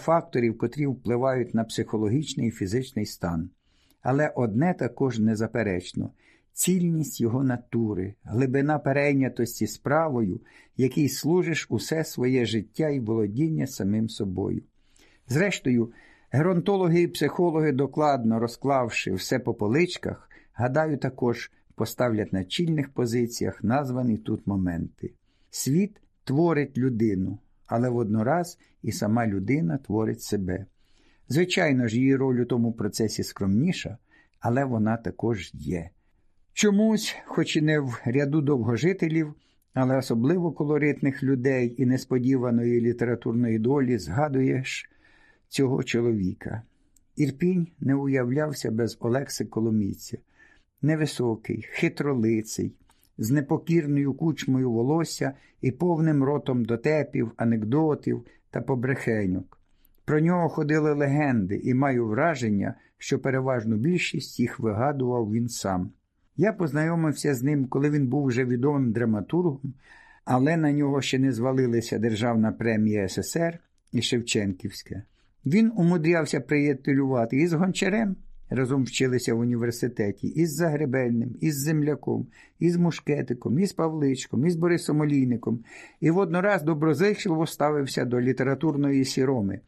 факторів, котрі впливають на психологічний і фізичний стан. Але одне також незаперечно цільність його натури, глибина перейнятості справою, якій служиш усе своє життя і володіння самим собою. Зрештою, геронтологи і психологи, докладно розклавши все по поличках, гадаю, також поставлять на чільних позиціях названі тут моменти. Світ творить людину, але воднораз і сама людина творить себе. Звичайно ж, її роль у тому процесі скромніша, але вона також є. Чомусь, хоч і не в ряду довгожителів, але особливо колоритних людей і несподіваної літературної долі згадуєш цього чоловіка. Ірпінь не уявлявся без Олекси Коломійця, невисокий, хитролиций, з непокірною кучмою волосся і повним ротом дотепів, анекдотів та побрехеньок. Про нього ходили легенди, і маю враження, що переважну більшість їх вигадував він сам. Я познайомився з ним, коли він був вже відомим драматургом, але на нього ще не звалилися Державна премія СССР і Шевченківська. Він умудрявся приятелювати із Гончарем, разом вчилися в університеті, із Загребельним, із Земляком, із Мушкетиком, із Павличком, із Борисом Олійником, і воднораз доброзичливо ставився до літературної сіроми,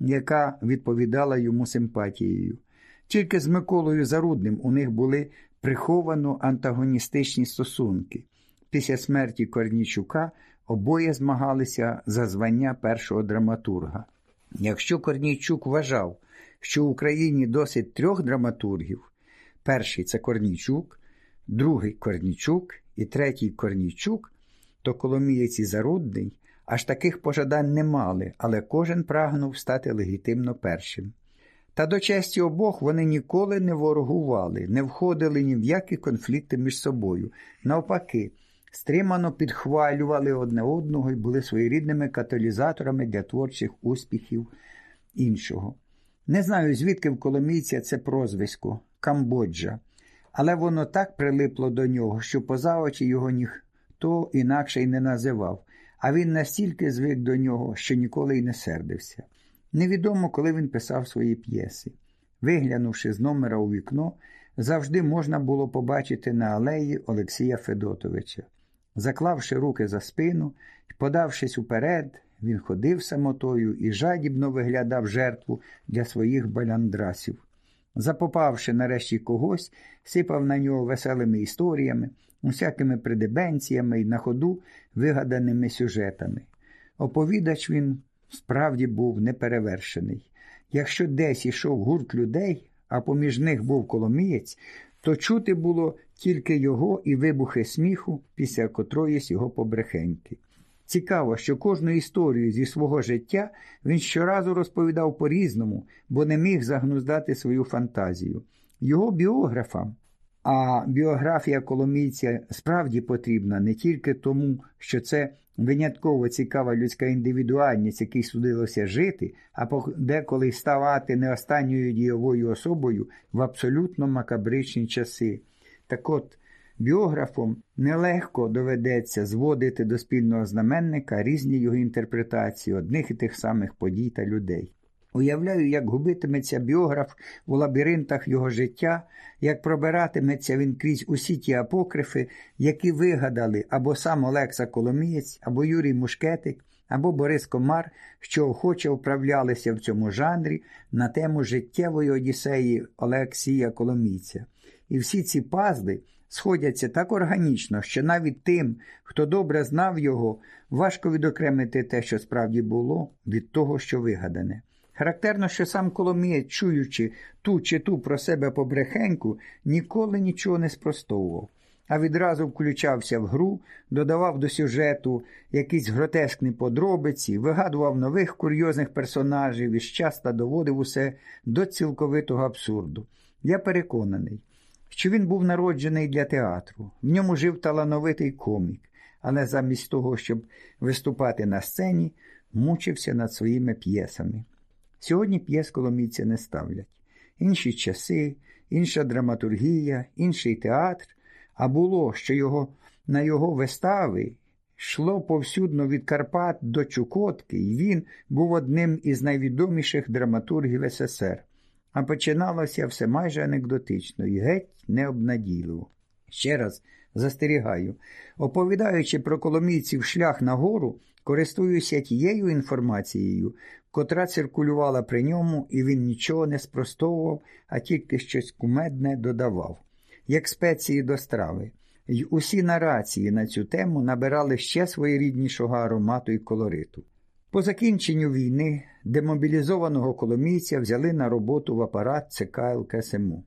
яка відповідала йому симпатією. Тільки з Миколою Зарудним у них були приховано антагоністичні стосунки. Після смерті Корнічука обоє змагалися за звання першого драматурга. Якщо Корнійчук вважав, що в Україні досить трьох драматургів: перший це Корнійчук, другий Корнійчук і третій Корнійчук, то Коломієць і Зарудний аж таких пожадань не мали, але кожен прагнув стати легітимно першим. Та до честі обох вони ніколи не ворогували, не входили ні в які конфлікти між собою. Навпаки, стримано підхвалювали одне одного і були своєрідними каталізаторами для творчих успіхів іншого. Не знаю, звідки в Коломійця це прозвисько Камбоджа, але воно так прилипло до нього, що поза очі його ніхто інакше й не називав, а він настільки звик до нього, що ніколи й не сердився. Невідомо, коли він писав свої п'єси. Виглянувши з номера у вікно, завжди можна було побачити на алеї Олексія Федотовича. Заклавши руки за спину подавшись уперед, він ходив самотою і жадібно виглядав жертву для своїх баляндрасів. Запопавши нарешті когось, сипав на нього веселими історіями, усякими придебенціями і на ходу вигаданими сюжетами. Оповідач він справді був неперевершений. Якщо десь ішов гурт людей, а поміж них був коломієць, то чути було тільки його і вибухи сміху після котроїсь його побрехеньки. Цікаво, що кожну історію зі свого життя він щоразу розповідав по-різному, бо не міг загнуздати свою фантазію. Його біографам, а біографія коломійця справді потрібна не тільки тому, що це винятково цікава людська індивідуальність, якій судилося жити, а деколи ставати не останньою дієвою особою в абсолютно макабричні часи. Так от, біографом нелегко доведеться зводити до спільного знаменника різні його інтерпретації одних і тих самих подій та людей. Уявляю, як губитиметься біограф у лабіринтах його життя, як пробиратиметься він крізь усі ті апокрифи, які вигадали або сам Олекса Коломієць, або Юрій Мушкетик, або Борис Комар, що охоче управлялися в цьому жанрі на тему життєвої одіссеї Олексія Коломійця. І всі ці пазли сходяться так органічно, що навіть тим, хто добре знав його, важко відокремити те, що справді було, від того, що вигадане. Характерно, що сам Коломієць, чуючи ту чи ту про себе побрехеньку, ніколи нічого не спростовував, а відразу включався в гру, додавав до сюжету якісь гротескні подробиці, вигадував нових курйозних персонажів і щаста доводив усе до цілковитого абсурду. Я переконаний, що він був народжений для театру, в ньому жив талановитий комік, але замість того, щоб виступати на сцені, мучився над своїми п'єсами. Сьогодні п'єс коломійця не ставлять. Інші часи, інша драматургія, інший театр, а було, що його на його вистави йшло повсюдно від Карпат до Чукотки, і він був одним із найвідоміших драматургів СССР. А починалося все майже анекдотично і геть необнадійливо. Ще раз застерігаю, оповідаючи про коломійців шлях на гору, користуюся тією інформацією, котра циркулювала при ньому, і він нічого не спростовував, а тільки щось кумедне додавав, як спеції до страви. І усі нарації на цю тему набирали ще своєріднішого аромату і колориту. По закінченню війни демобілізованого коломійця взяли на роботу в апарат ЦК ЛКСМУ.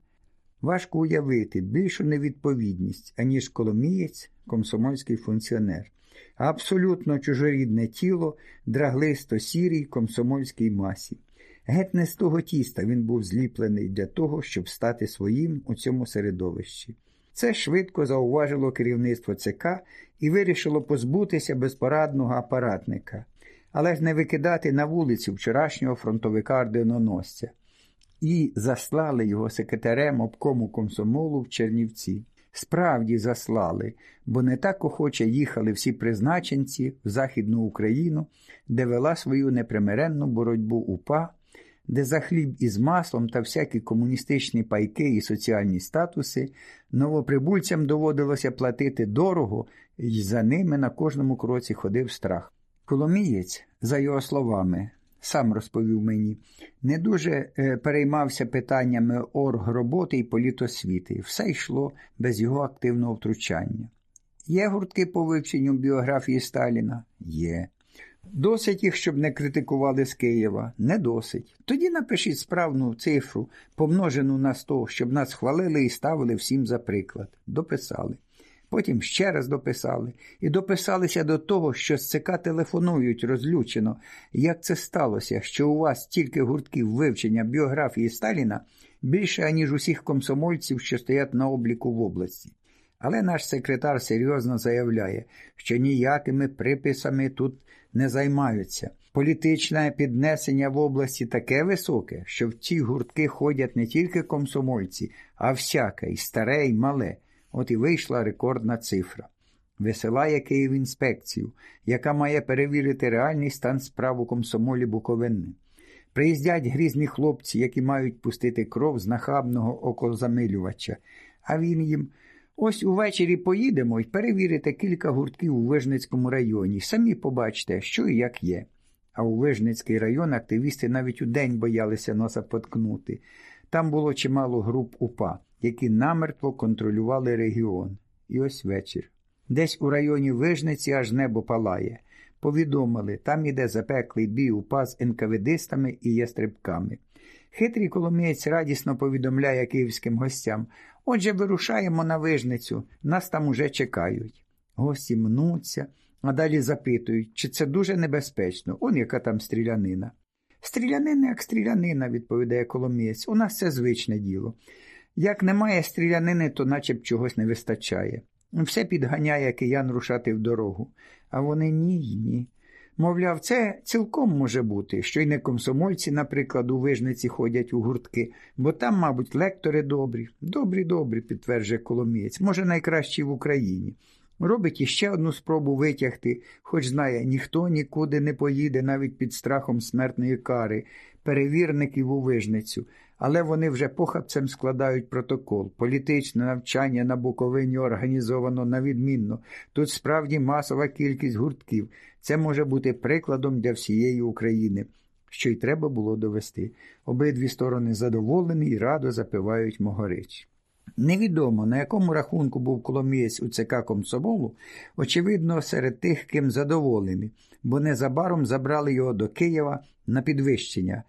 Важко уявити більшу невідповідність, аніж коломієць, комсомольський функціонер, абсолютно чужорідне тіло, драглисто сірій комсомольській масі. Геть не з того тіста він був зліплений для того, щоб стати своїм у цьому середовищі. Це швидко зауважило керівництво ЦК і вирішило позбутися безпорадного апаратника, але ж не викидати на вулицю вчорашнього фронтовика орденоносця і заслали його секретарем обкому комсомолу в Чернівці. Справді заслали, бо не так охоче їхали всі призначенці в Західну Україну, де вела свою непримиренну боротьбу УПА, де за хліб із маслом та всякі комуністичні пайки і соціальні статуси новоприбульцям доводилося платити дорого, і за ними на кожному кроці ходив страх. Коломієць, за його словами, сам розповів мені, не дуже е, переймався питаннями оргроботи і політосвіти. Все йшло без його активного втручання. Є гуртки по вивченню біографії Сталіна? Є. Досить їх, щоб не критикували з Києва? Не досить. Тоді напишіть справну цифру, помножену на 100, щоб нас хвалили і ставили всім за приклад. Дописали. Потім ще раз дописали і дописалися до того, що з ЦК телефонують розлючено. Як це сталося, що у вас тільки гуртків вивчення біографії Сталіна більше, аніж усіх комсомольців, що стоять на обліку в області? Але наш секретар серйозно заявляє, що ніякими приписами тут не займаються. Політичне піднесення в області таке високе, що в ці гуртки ходять не тільки комсомольці, а всяке, і старе, і мале. От і вийшла рекордна цифра. Висилає Київ інспекцію, яка має перевірити реальний стан справ у комсомолі Буковини. Приїздять грізні хлопці, які мають пустити кров з нахабного окозамилювача, а він їм ось увечері поїдемо і перевірите кілька гуртків у Вижницькому районі. Самі побачите, що і як є. А у Вижницький район активісти навіть у день боялися носа поткнути. Там було чимало груп УПА які намертво контролювали регіон. І ось вечір. Десь у районі Вижниці аж небо палає. Повідомили, там іде запеклий бій упа з НКВДистами і ястрибками. Хитрий коломієць радісно повідомляє київським гостям отже, вирушаємо на вижницю, нас там уже чекають. Гості мнуться, а далі запитують, чи це дуже небезпечно, он яка там стрілянина. Стрілянина, як стрілянина, відповідає Коломієць, у нас це звичне діло. Як немає стрілянини, то наче б чогось не вистачає. Все підганяє киян рушати в дорогу. А вони ні ні. Мовляв, це цілком може бути, що й не комсомольці, наприклад, у вижниці ходять у гуртки, бо там, мабуть, лектори добрі. Добрі, добрі, підтверджує Коломієць, може, найкращі в Україні. Робить іще одну спробу витягти, хоч знає, ніхто нікуди не поїде навіть під страхом смертної кари, перевірників у вижницю але вони вже похапцем складають протокол. Політичне навчання на Буковині організовано на відмінно. Тут справді масова кількість гуртків. Це може бути прикладом для всієї України, що й треба було довести. Обидві сторони задоволені і радо запивають Могорич. Невідомо, на якому рахунку був Коломієць у ЦК Комсомолу, очевидно, серед тих, ким задоволені, бо незабаром забрали його до Києва на підвищення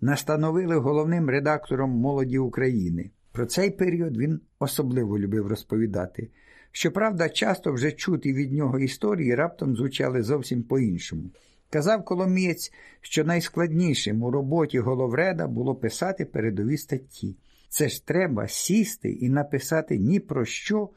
настановили головним редактором молоді України. Про цей період він особливо любив розповідати. Щоправда, часто вже чути від нього історії раптом звучали зовсім по-іншому. Казав Коломієць, що найскладнішим у роботі головреда було писати передові статті. Це ж треба сісти і написати ні про що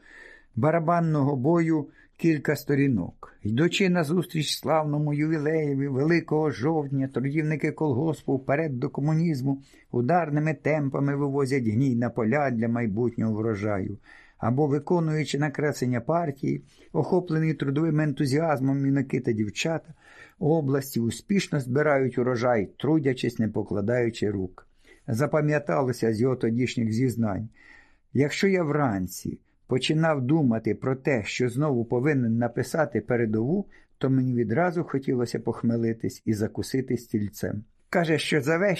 барабанного бою кілька сторінок. Йдучи назустріч славному ювілеєві Великого жовтня, трудівники колгоспу вперед до комунізму ударними темпами вивозять гній на поля для майбутнього врожаю. або виконуючи накреслення партії, охоплені трудовим ентузіазмом юнаки та дівчата, області успішно збирають урожай, трудячись, не покладаючи рук. Запам'яталося з його тодішніх зізнань. Якщо я вранці починав думати про те, що знову повинен написати передову, то мені відразу хотілося похмелитись і закусити стільцем. Каже, що за весь